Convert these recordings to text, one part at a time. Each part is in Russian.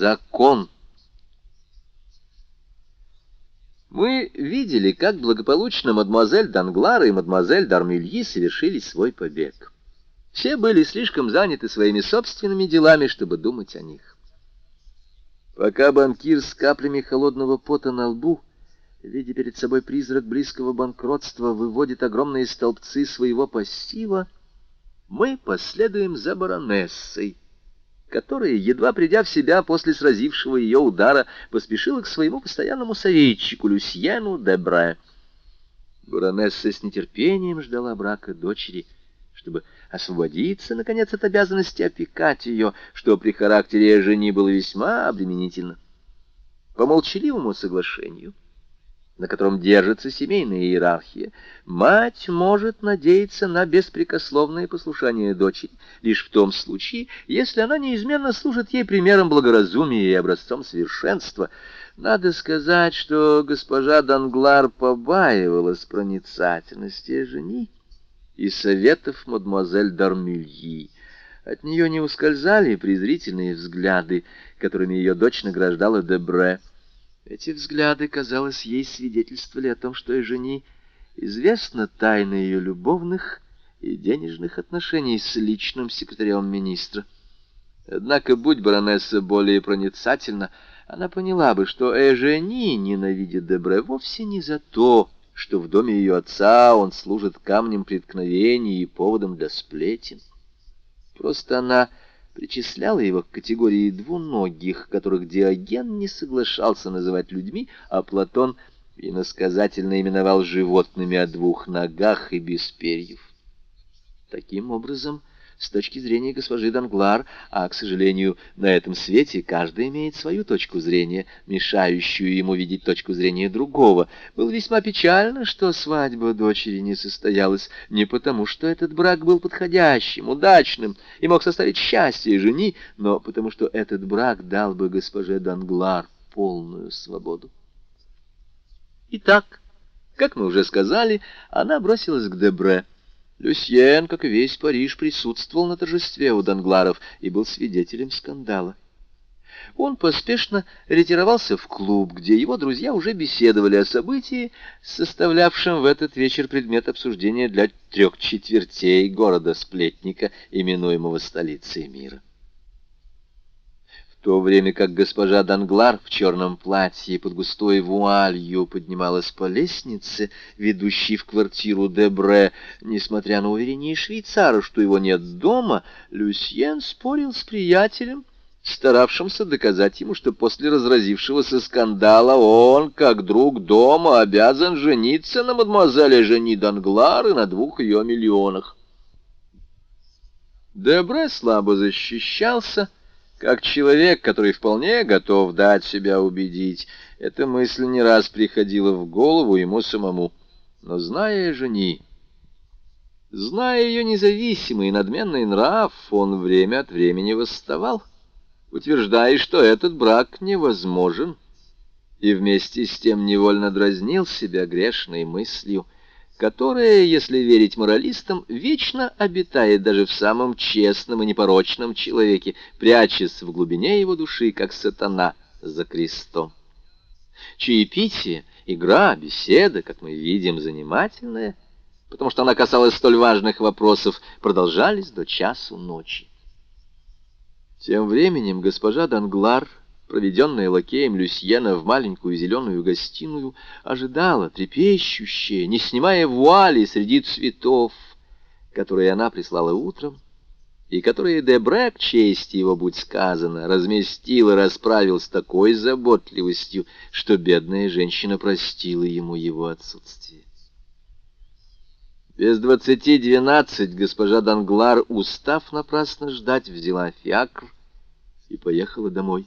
Закон. Мы видели, как благополучно мадемуазель Данглар и мадемуазель Дармюльи совершили свой побег. Все были слишком заняты своими собственными делами, чтобы думать о них. Пока банкир с каплями холодного пота на лбу, видя перед собой призрак близкого банкротства, выводит огромные столбцы своего пассива, мы последуем за баронессой, которая, едва придя в себя после сразившего ее удара, поспешила к своему постоянному советчику Люсьену Дебре. Баронесса с нетерпением ждала брака дочери, чтобы освободиться, наконец, от обязанности опекать ее, что при характере жени было весьма обременительно. По молчаливому соглашению — на котором держится семейная иерархия, мать может надеяться на беспрекословное послушание дочери лишь в том случае, если она неизменно служит ей примером благоразумия и образцом совершенства. Надо сказать, что госпожа Данглар побаивалась проницательности жени и советов мадемуазель Дармюльи. От нее не ускользали презрительные взгляды, которыми ее дочь награждала Дебре. Эти взгляды, казалось, ей свидетельствовали о том, что и жени известна тайна ее любовных и денежных отношений с личным секретарем министра. Однако, будь баронесса более проницательна, она поняла бы, что Эжени ненавидит Дебре вовсе не за то, что в доме ее отца он служит камнем преткновений и поводом для сплетен. Просто она причисляла его к категории двуногих, которых Диоген не соглашался называть людьми, а Платон иносказательно именовал животными о двух ногах и без перьев. Таким образом, с точки зрения госпожи Данглар, а, к сожалению, на этом свете каждый имеет свою точку зрения, мешающую ему видеть точку зрения другого. Было весьма печально, что свадьба дочери не состоялась не потому, что этот брак был подходящим, удачным и мог составить счастье жени, но потому что этот брак дал бы госпоже Данглар полную свободу. Итак, как мы уже сказали, она бросилась к Дебре. Люсьен, как и весь Париж, присутствовал на торжестве у Дангларов и был свидетелем скандала. Он поспешно ретировался в клуб, где его друзья уже беседовали о событии, составлявшем в этот вечер предмет обсуждения для трех четвертей города-сплетника, именуемого столицей мира то время как госпожа Данглар в черном платье под густой вуалью поднималась по лестнице, ведущей в квартиру Дебре, несмотря на уверение швейцара, что его нет дома, Люсьен спорил с приятелем, старавшимся доказать ему, что после разразившегося скандала он, как друг дома, обязан жениться на мадемуазеле Жени Данглар и на двух ее миллионах. Дебре слабо защищался, — как человек, который вполне готов дать себя убедить, эта мысль не раз приходила в голову ему самому. Но зная жени, зная ее независимый и надменный нрав, он время от времени восставал, утверждая, что этот брак невозможен, и вместе с тем невольно дразнил себя грешной мыслью — которая, если верить моралистам, вечно обитает даже в самом честном и непорочном человеке, прячась в глубине его души, как сатана за крестом. Чаепитие, игра, беседа, как мы видим, занимательная, потому что она касалась столь важных вопросов, продолжались до часу ночи. Тем временем госпожа Данглар проведенная лакеем Люсьена в маленькую зеленую гостиную, ожидала, трепещущая, не снимая вуали среди цветов, которые она прислала утром, и которые Дебре, к чести его, будь сказано, разместил и расправил с такой заботливостью, что бедная женщина простила ему его отсутствие. Без двадцати двенадцать госпожа Данглар, устав напрасно ждать, взяла фиакр и поехала домой.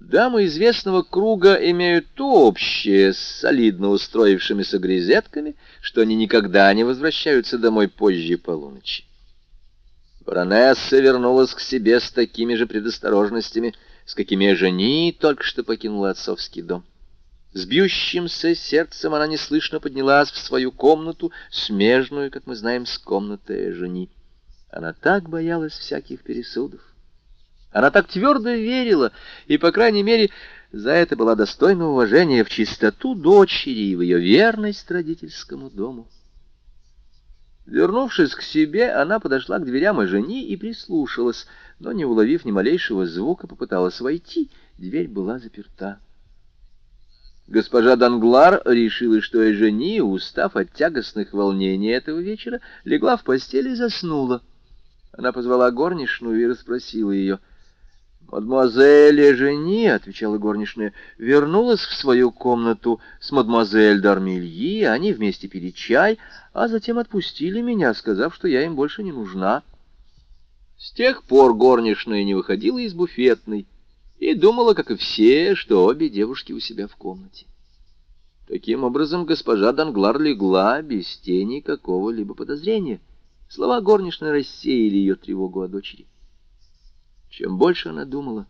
Дамы известного круга имеют то общее с солидно устроившимися грезетками, что они никогда не возвращаются домой позже полуночи. Баронесса вернулась к себе с такими же предосторожностями, с какими жени только что покинула отцовский дом. С бьющимся сердцем она неслышно поднялась в свою комнату, смежную, как мы знаем, с комнатой жени. Она так боялась всяких пересудов Она так твердо верила, и, по крайней мере, за это была достойна уважения в чистоту дочери и в ее верность родительскому дому. Вернувшись к себе, она подошла к дверям и жени и прислушалась, но, не уловив ни малейшего звука, попыталась войти. Дверь была заперта. Госпожа Данглар решила, что Эжени, устав от тягостных волнений этого вечера, легла в постели и заснула. Она позвала горничную и расспросила ее — «Мадемуазель Жени», — отвечала горничная, — вернулась в свою комнату с мадемуазель Дармильи, они вместе пили чай, а затем отпустили меня, сказав, что я им больше не нужна. С тех пор горничная не выходила из буфетной и думала, как и все, что обе девушки у себя в комнате. Таким образом, госпожа Данглар легла без тени какого-либо подозрения. Слова горничной рассеяли ее тревогу о дочери. Чем больше она думала,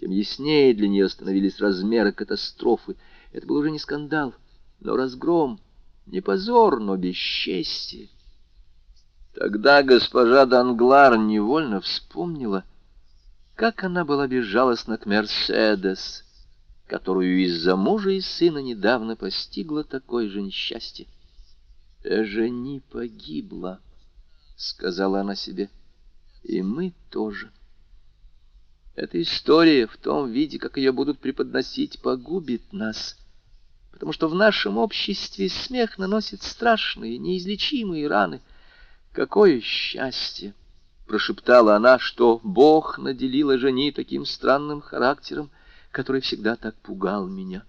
тем яснее для нее становились размеры катастрофы. Это был уже не скандал, но разгром, не позор, но бесчестие. Тогда госпожа Данглар невольно вспомнила, как она была безжалостна к Мерседес, которую из-за мужа и сына недавно постигло такое же несчастье. «Эжени погибла», — сказала она себе, — «и мы тоже». Эта история в том виде, как ее будут преподносить, погубит нас, потому что в нашем обществе смех наносит страшные, неизлечимые раны. Какое счастье! прошептала она, что Бог наделила жени таким странным характером, который всегда так пугал меня.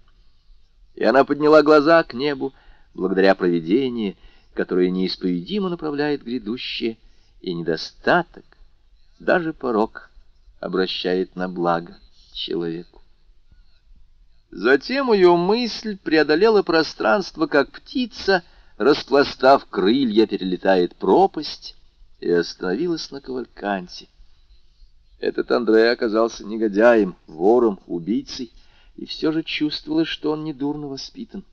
И она подняла глаза к небу, благодаря провидению, которое неисповедимо направляет грядущее, и недостаток, даже порог — обращает на благо человеку. Затем ее мысль преодолела пространство, как птица, распластав крылья, перелетает пропасть и остановилась на Кавальканте. Этот Андре оказался негодяем, вором, убийцей, и все же чувствовалось, что он недурно воспитан.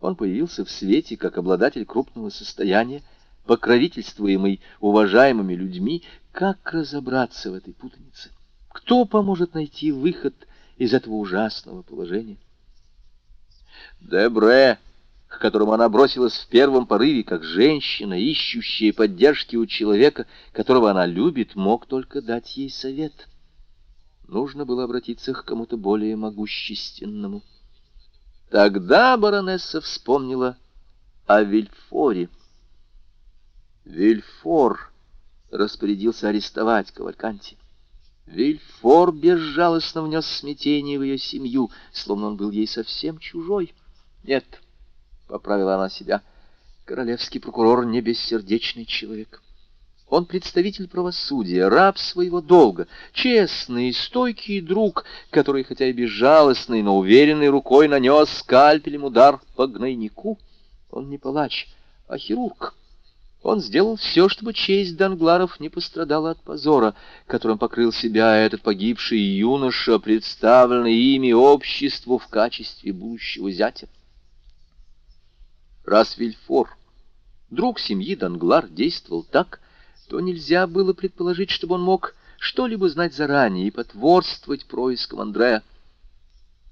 Он появился в свете как обладатель крупного состояния, покровительствуемый уважаемыми людьми. Как разобраться в этой путанице? Кто поможет найти выход из этого ужасного положения? Дебре, к которому она бросилась в первом порыве, как женщина, ищущая поддержки у человека, которого она любит, мог только дать ей совет. Нужно было обратиться к кому-то более могущественному. Тогда баронесса вспомнила о Вильфоре. Вильфор распорядился арестовать Кавальканти. Вильфор безжалостно внес смятение в ее семью, словно он был ей совсем чужой. Нет, — поправила она себя, — королевский прокурор не бессердечный человек. Он представитель правосудия, раб своего долга, честный и стойкий друг, который, хотя и безжалостный, но уверенной рукой нанес скальпелем удар по гнойнику. Он не палач, а хирург. Он сделал все, чтобы честь Дангларов не пострадала от позора, которым покрыл себя этот погибший юноша, представленный ими обществу в качестве будущего зятя. Раз Вильфор, друг семьи Данглар, действовал так, то нельзя было предположить, чтобы он мог что-либо знать заранее и потворствовать проискам Андрея.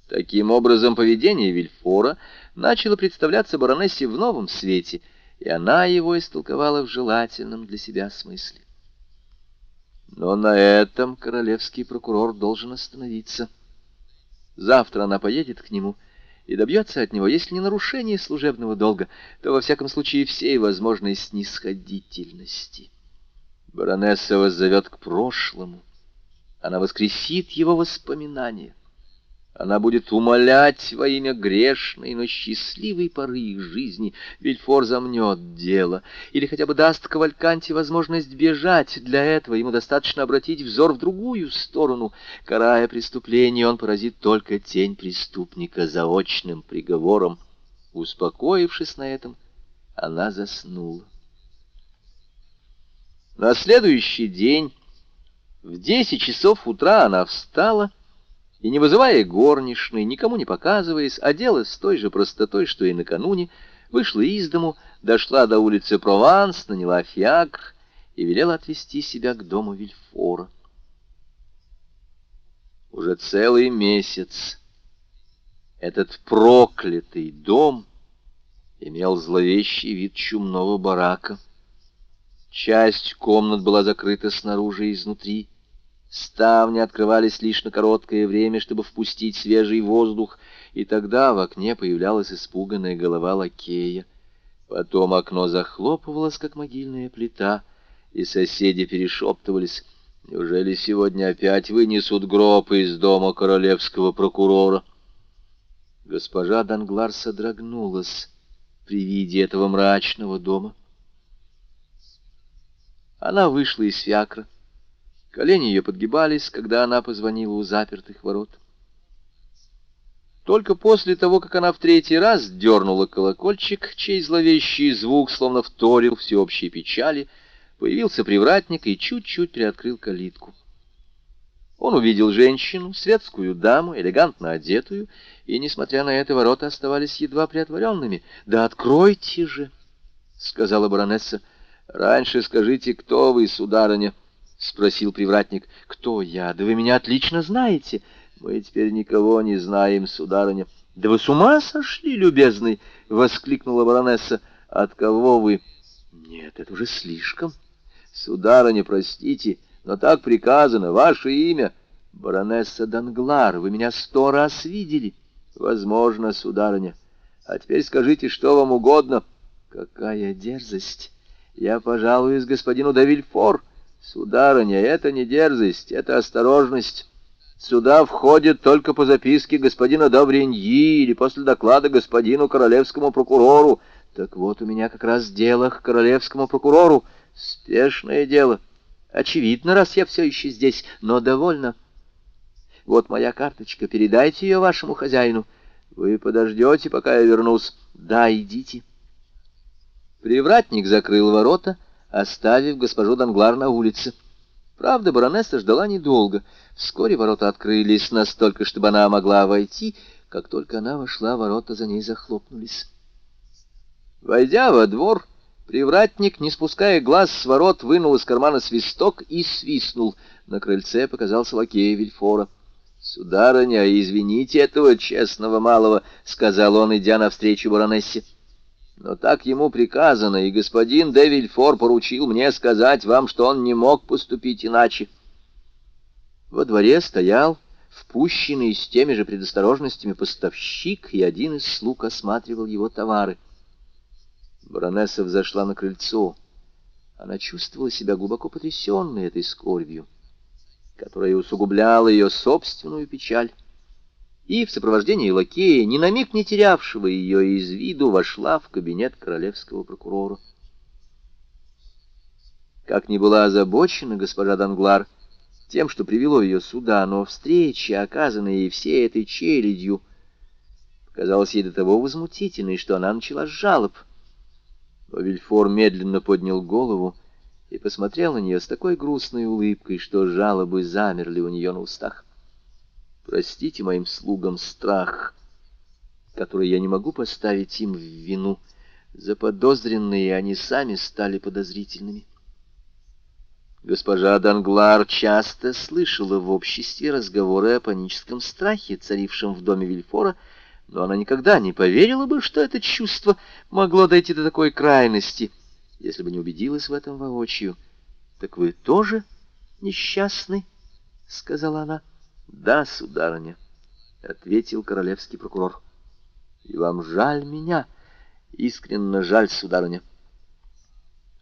Таким образом, поведение Вильфора начало представляться баронессе в новом свете — и она его истолковала в желательном для себя смысле. Но на этом королевский прокурор должен остановиться. Завтра она поедет к нему и добьется от него, если не нарушение служебного долга, то, во всяком случае, всей возможной снисходительности. Баронесса воззовет к прошлому. Она воскресит его воспоминания. Она будет умолять во имя грешной, но счастливой поры их жизни. Вильфор замнет дело, или хотя бы даст Кавальканте возможность бежать. Для этого ему достаточно обратить взор в другую сторону. Карая преступление, он поразит только тень преступника заочным приговором. Успокоившись на этом, она заснула. На следующий день в десять часов утра она встала и, не вызывая горничной, никому не показываясь, оделась с той же простотой, что и накануне, вышла из дому, дошла до улицы Прованс, наняла фиакр и велела отвезти себя к дому Вильфора. Уже целый месяц этот проклятый дом имел зловещий вид чумного барака. Часть комнат была закрыта снаружи и изнутри. Ставни открывались лишь на короткое время, чтобы впустить свежий воздух, и тогда в окне появлялась испуганная голова лакея. Потом окно захлопывалось, как могильная плита, и соседи перешептывались. Неужели сегодня опять вынесут гроб из дома королевского прокурора? Госпожа Данглар содрогнулась при виде этого мрачного дома. Она вышла из фиакра. Колени ее подгибались, когда она позвонила у запертых ворот. Только после того, как она в третий раз дернула колокольчик, чей зловещий звук словно вторил всеобщей печали, появился привратник и чуть-чуть приоткрыл калитку. Он увидел женщину, светскую даму, элегантно одетую, и, несмотря на это, ворота оставались едва приотворенными. «Да откройте же!» — сказала баронесса. «Раньше скажите, кто вы, сударыня?» — спросил привратник. «Кто я? Да вы меня отлично знаете!» «Мы теперь никого не знаем, сударыня». «Да вы с ума сошли, любезный!» — воскликнула баронесса. «От кого вы?» «Нет, это уже слишком». «Сударыня, простите, но так приказано, ваше имя...» «Баронесса Данглар, вы меня сто раз видели». Возможно, сударыня. А теперь скажите, что вам угодно. Какая дерзость! Я пожалуюсь господину Давильфор. Сударыня, это не дерзость, это осторожность. Сюда входит только по записке господина Давреньи или после доклада господину королевскому прокурору. Так вот, у меня как раз дело к королевскому прокурору. Спешное дело. Очевидно, раз я все еще здесь, но довольно. Вот моя карточка, передайте ее вашему хозяину. Вы подождете, пока я вернусь. Да, идите. Привратник закрыл ворота, оставив госпожу Данглар на улице. Правда, баронесса ждала недолго. Вскоре ворота открылись настолько, чтобы она могла войти. Как только она вошла, ворота за ней захлопнулись. Войдя во двор, привратник, не спуская глаз с ворот, вынул из кармана свисток и свистнул. На крыльце показался лакей Вильфора. «Сударыня, извините этого честного малого», — сказал он, идя навстречу баронессе. «Но так ему приказано, и господин де Вильфор поручил мне сказать вам, что он не мог поступить иначе». Во дворе стоял впущенный с теми же предосторожностями поставщик, и один из слуг осматривал его товары. Баронесса взошла на крыльцо. Она чувствовала себя глубоко потрясенной этой скорбью которая усугубляла ее собственную печаль, и в сопровождении лакея, ни на миг не терявшего ее из виду, вошла в кабинет королевского прокурора. Как ни была озабочена госпожа Данглар тем, что привело ее сюда, но встреча, оказанная ей всей этой челядью, показалась ей до того возмутительной, что она начала с жалоб. Но Вильфор медленно поднял голову и посмотрел на нее с такой грустной улыбкой, что жалобы замерли у нее на устах. «Простите моим слугам страх, который я не могу поставить им в вину. Заподозренные они сами стали подозрительными». Госпожа Данглар часто слышала в обществе разговоры о паническом страхе, царившем в доме Вильфора, но она никогда не поверила бы, что это чувство могло дойти до такой крайности — если бы не убедилась в этом воочию. Так вы тоже несчастны? — сказала она. — Да, сударыня, — ответил королевский прокурор. — И вам жаль меня, искренне жаль, сударыня.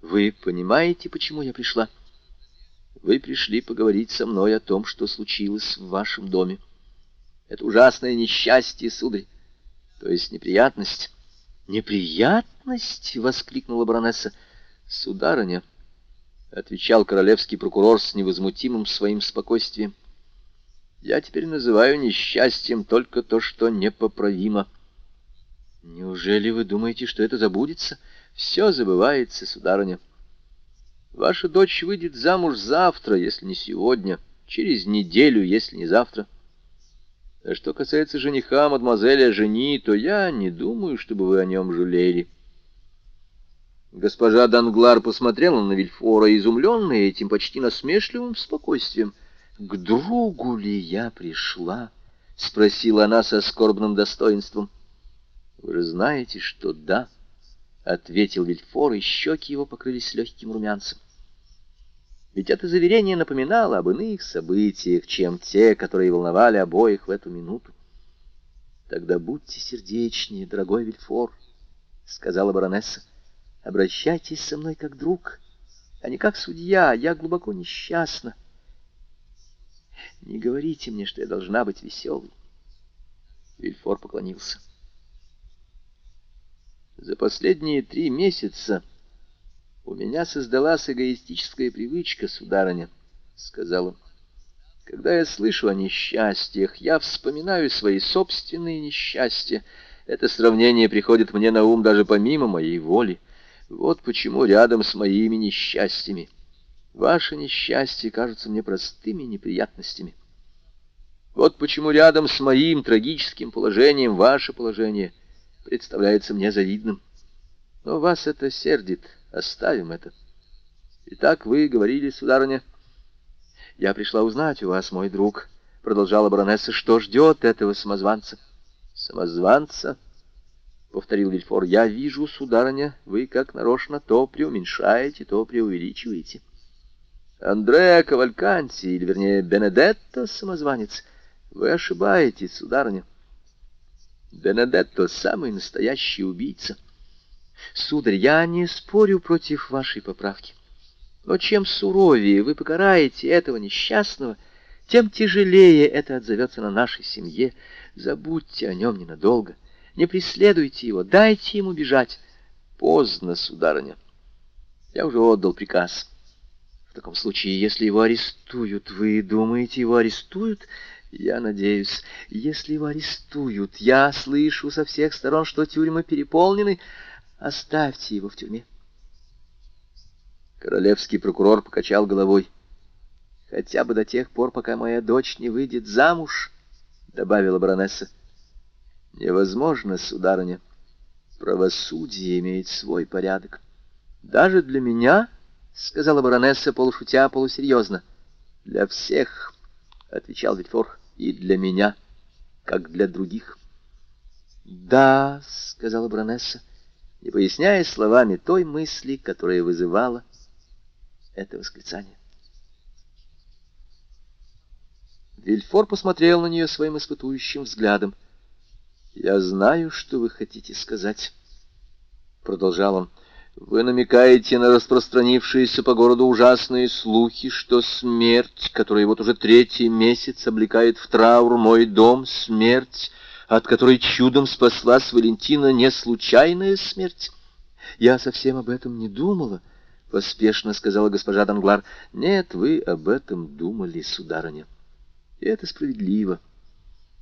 Вы понимаете, почему я пришла? Вы пришли поговорить со мной о том, что случилось в вашем доме. Это ужасное несчастье, сударь, то есть неприятность. «Неприятность?» — воскликнула баронесса. «Сударыня», — отвечал королевский прокурор с невозмутимым своим спокойствием, — «я теперь называю несчастьем только то, что непоправимо». «Неужели вы думаете, что это забудется?» «Все забывается, сударыня. Ваша дочь выйдет замуж завтра, если не сегодня, через неделю, если не завтра». А что касается жениха мадемуазеля Жени, то я не думаю, чтобы вы о нем жалели. Госпожа Данглар посмотрела на Вильфора, изумленная этим почти насмешливым спокойствием. К другу ли я пришла? — спросила она со скорбным достоинством. — Вы же знаете, что да, — ответил Вильфор, и щеки его покрылись легким румянцем. Ведь это заверение напоминало об иных событиях, чем те, которые волновали обоих в эту минуту. «Тогда будьте сердечнее, дорогой Вильфор», — сказала баронесса. «Обращайтесь со мной как друг, а не как судья. Я глубоко несчастна. Не говорите мне, что я должна быть веселой». Вильфор поклонился. За последние три месяца у меня создалась эгоистическая привычка, сударыня, — сказал он. Когда я слышу о несчастьях, я вспоминаю свои собственные несчастья. Это сравнение приходит мне на ум даже помимо моей воли. Вот почему рядом с моими несчастьями ваши несчастья кажутся мне простыми неприятностями. Вот почему рядом с моим трагическим положением ваше положение представляется мне завидным. Но вас это сердит, оставим это. Итак, вы говорили, сударыня, — «Я пришла узнать у вас, мой друг», — продолжала баронесса, — «что ждет этого самозванца». «Самозванца?» — повторил Вильфор. «Я вижу, сударыня, вы как нарочно то преуменьшаете, то преувеличиваете». «Андреа Кавальканти, или, вернее, Бенедетто, самозванец, вы ошибаетесь, сударыня. Бенедетто — самый настоящий убийца». «Сударь, я не спорю против вашей поправки. Но чем суровее вы покараете этого несчастного, тем тяжелее это отзовется на нашей семье. Забудьте о нем ненадолго. Не преследуйте его, дайте ему бежать. Поздно, сударыня. Я уже отдал приказ. Таком случае, если его арестуют, вы думаете, его арестуют? Я надеюсь, если его арестуют, я слышу со всех сторон, что тюрьмы переполнены, оставьте его в тюрьме. Королевский прокурор покачал головой. «Хотя бы до тех пор, пока моя дочь не выйдет замуж», — добавила баронесса. «Невозможно, сударыня. Правосудие имеет свой порядок. Даже для меня, — сказала баронесса полушутя, полусерьезно, — для всех, — отвечал Вильфор, — и для меня, как для других». «Да», — сказала баронесса, не поясняя словами той мысли, которая вызывала это восклицание. Вильфор посмотрел на нее своим испытующим взглядом. «Я знаю, что вы хотите сказать», — продолжал он. «Вы намекаете на распространившиеся по городу ужасные слухи, что смерть, которая вот уже третий месяц облекает в траур мой дом, смерть, от которой чудом спаслась Валентина, не случайная смерть. Я совсем об этом не думала». — поспешно сказала госпожа Данглар. — Нет, вы об этом думали, сударыня. И это справедливо,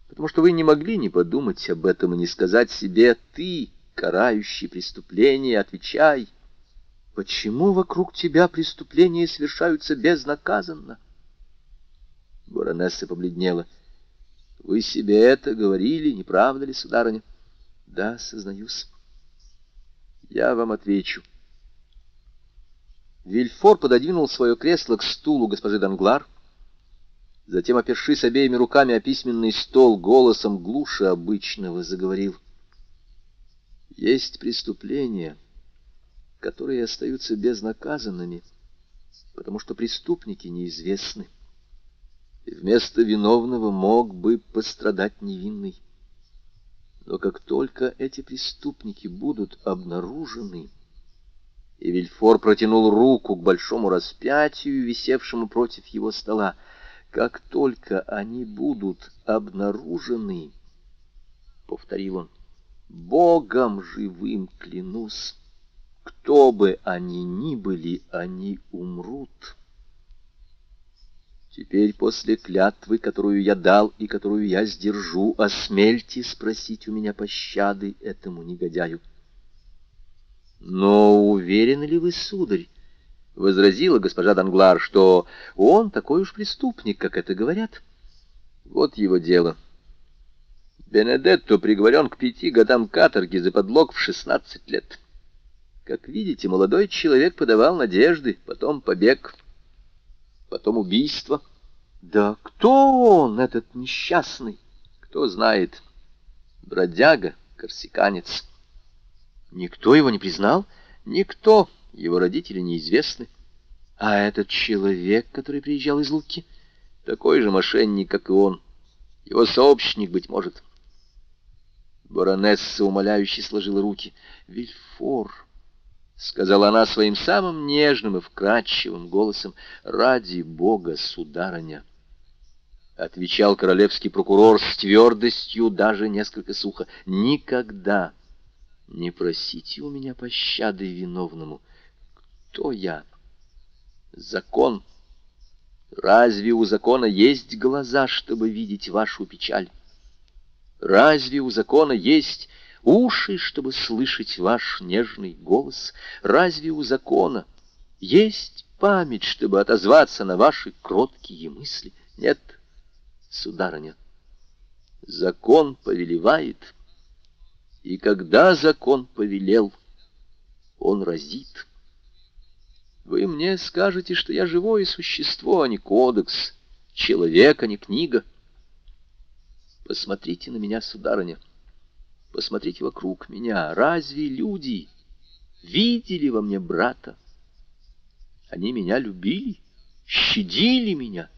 потому что вы не могли не подумать об этом и не сказать себе «ты, карающий преступление, отвечай». Почему вокруг тебя преступления совершаются безнаказанно? Баронесса побледнела. — Вы себе это говорили, не правда ли, сударыня? — Да, сознаюсь. — Я вам отвечу. — Вильфор пододвинул свое кресло к стулу госпожи Данглар, затем, опершись обеими руками о письменный стол, голосом глуше обычного заговорил. Есть преступления, которые остаются безнаказанными, потому что преступники неизвестны, и вместо виновного мог бы пострадать невинный. Но как только эти преступники будут обнаружены, и Вильфор протянул руку к большому распятию, висевшему против его стола. «Как только они будут обнаружены, — повторил он, — Богом живым клянусь, кто бы они ни были, они умрут». Теперь после клятвы, которую я дал и которую я сдержу, осмельте спросить у меня пощады этому негодяю. Но уверены ли вы, сударь, — возразила госпожа Данглар, — что он такой уж преступник, как это говорят? Вот его дело. Бенедетто приговорен к пяти годам каторги за подлог в шестнадцать лет. Как видите, молодой человек подавал надежды, потом побег, потом убийство. Да кто он, этот несчастный? Кто знает. Бродяга, корсиканец. Никто его не признал? Никто. Его родители неизвестны. А этот человек, который приезжал из Луки, такой же мошенник, как и он. Его сообщник, быть может. Баронесса умоляюще сложила руки. «Вильфор», — сказала она своим самым нежным и вкрадчивым голосом, — «ради бога, сударыня». Отвечал королевский прокурор с твердостью, даже несколько сухо. «Никогда не просите у меня пощады виновному. Кто я?» «Закон». Разве у закона есть глаза, чтобы видеть вашу печаль? Разве у закона есть уши, чтобы слышать ваш нежный голос? Разве у закона есть память, чтобы отозваться на ваши кроткие мысли? Нет, сударыня. Закон повелевает, и когда закон повелел, он разит. Вы мне скажете, что я живое существо, а не кодекс, человек, а не книга. Посмотрите на меня, сударыня. Посмотрите вокруг меня. Разве люди видели во мне брата? Они меня любили, щадили меня.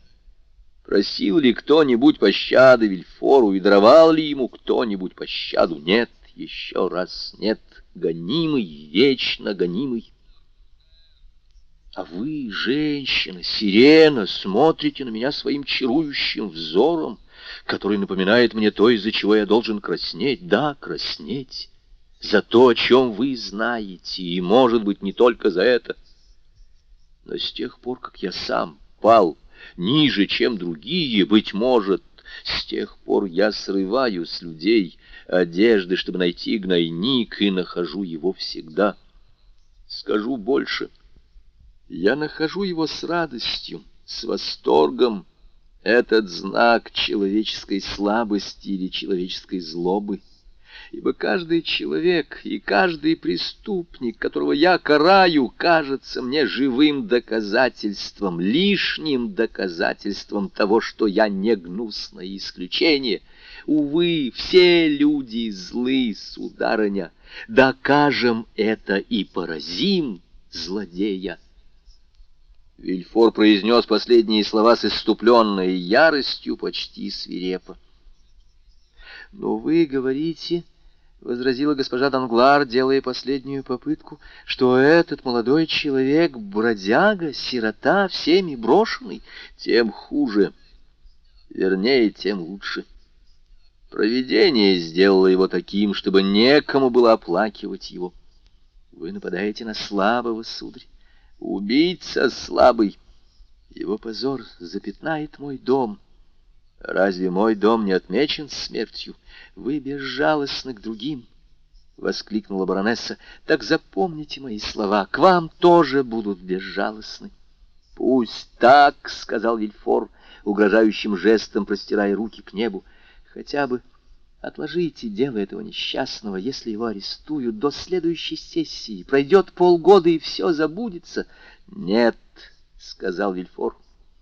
Просил ли кто-нибудь пощады Вильфору и даровал ли ему кто-нибудь пощаду? Нет, еще раз нет. Гонимый, вечно гонимый. А вы, женщина, сирена, смотрите на меня своим чарующим взором, который напоминает мне то, из-за чего я должен краснеть. Да, краснеть за то, о чем вы знаете, и, может быть, не только за это. Но с тех пор, как я сам пал ниже, чем другие, быть может, с тех пор я срываю с людей одежды, чтобы найти гнойник, и нахожу его всегда. Скажу больше — я нахожу его с радостью, с восторгом. Этот знак человеческой слабости или человеческой злобы. Ибо каждый человек и каждый преступник, которого я караю, кажется мне живым доказательством, лишним доказательством того, что я не гнусное исключение. Увы, все люди злы, сударыня. Докажем это и поразим злодея. Вильфор произнес последние слова с иступленной яростью, почти свирепо. «Но вы говорите...» — возразила госпожа Данглар, делая последнюю попытку, что этот молодой человек — бродяга, сирота, всеми брошенный, тем хуже. Вернее, тем лучше. Провидение сделало его таким, чтобы некому было оплакивать его. Вы нападаете на слабого, сударь. Убийца слабый. Его позор запятнает мой дом. Разве мой дом не отмечен смертью? Вы безжалостны к другим, — воскликнула баронесса. Так запомните мои слова, к вам тоже будут безжалостны. Пусть так, — сказал Вильфор, угрожающим жестом простирая руки к небу, — хотя бы Отложите дело этого несчастного, если его арестуют до следующей сессии. Пройдет полгода, и все забудется. Нет, — сказал Вильфор,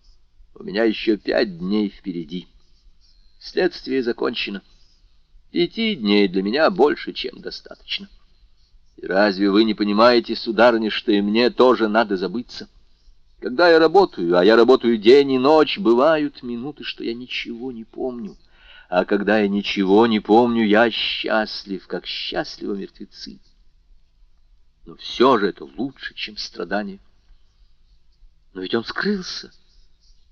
— у меня еще пять дней впереди. Следствие закончено. Пяти дней для меня больше, чем достаточно. И разве вы не понимаете, сударыня, что и мне тоже надо забыться? Когда я работаю, а я работаю день и ночь, бывают минуты, что я ничего не помню а когда я ничего не помню, я счастлив, как счастливы мертвецы. Но все же это лучше, чем страдание. Но ведь он скрылся.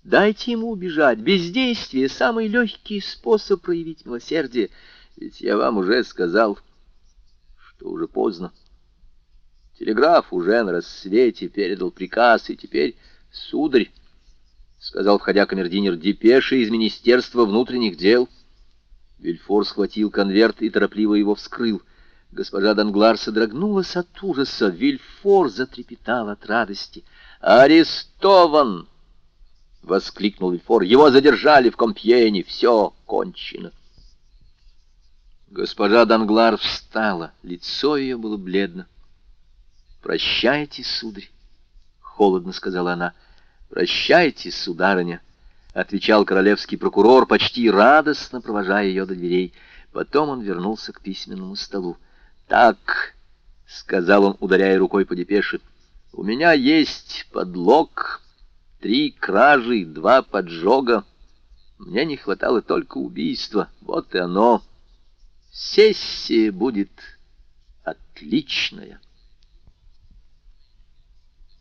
Дайте ему убежать. Бездействие — самый легкий способ проявить милосердие. Ведь я вам уже сказал, что уже поздно. Телеграф уже на рассвете передал приказ, и теперь, сударь, — сказал, входя камердинер, — депеши из Министерства внутренних дел — Вильфор схватил конверт и торопливо его вскрыл. Госпожа Данглар содрогнулась от ужаса. Вильфор затрепетал от радости. «Арестован!» — воскликнул Вильфор. «Его задержали в Компьене. Все кончено». Госпожа Данглар встала. Лицо ее было бледно. «Прощайте, сударь», — холодно сказала она. «Прощайте, сударыня. Отвечал королевский прокурор, почти радостно провожая ее до дверей. Потом он вернулся к письменному столу. «Так», — сказал он, ударяя рукой по депеше, — «у меня есть подлог, три кражи, два поджога. Мне не хватало только убийства. Вот и оно. Сессия будет отличная».